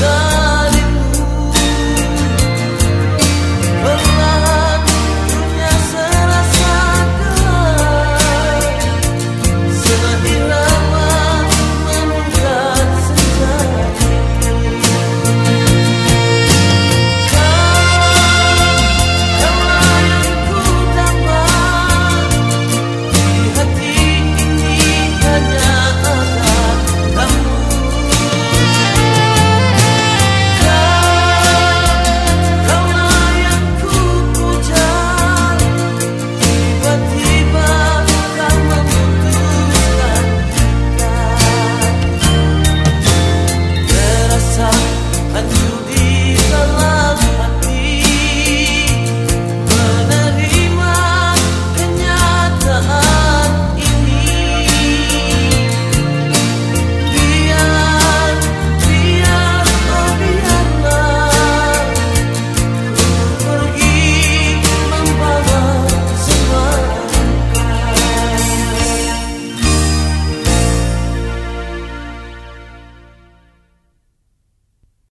love.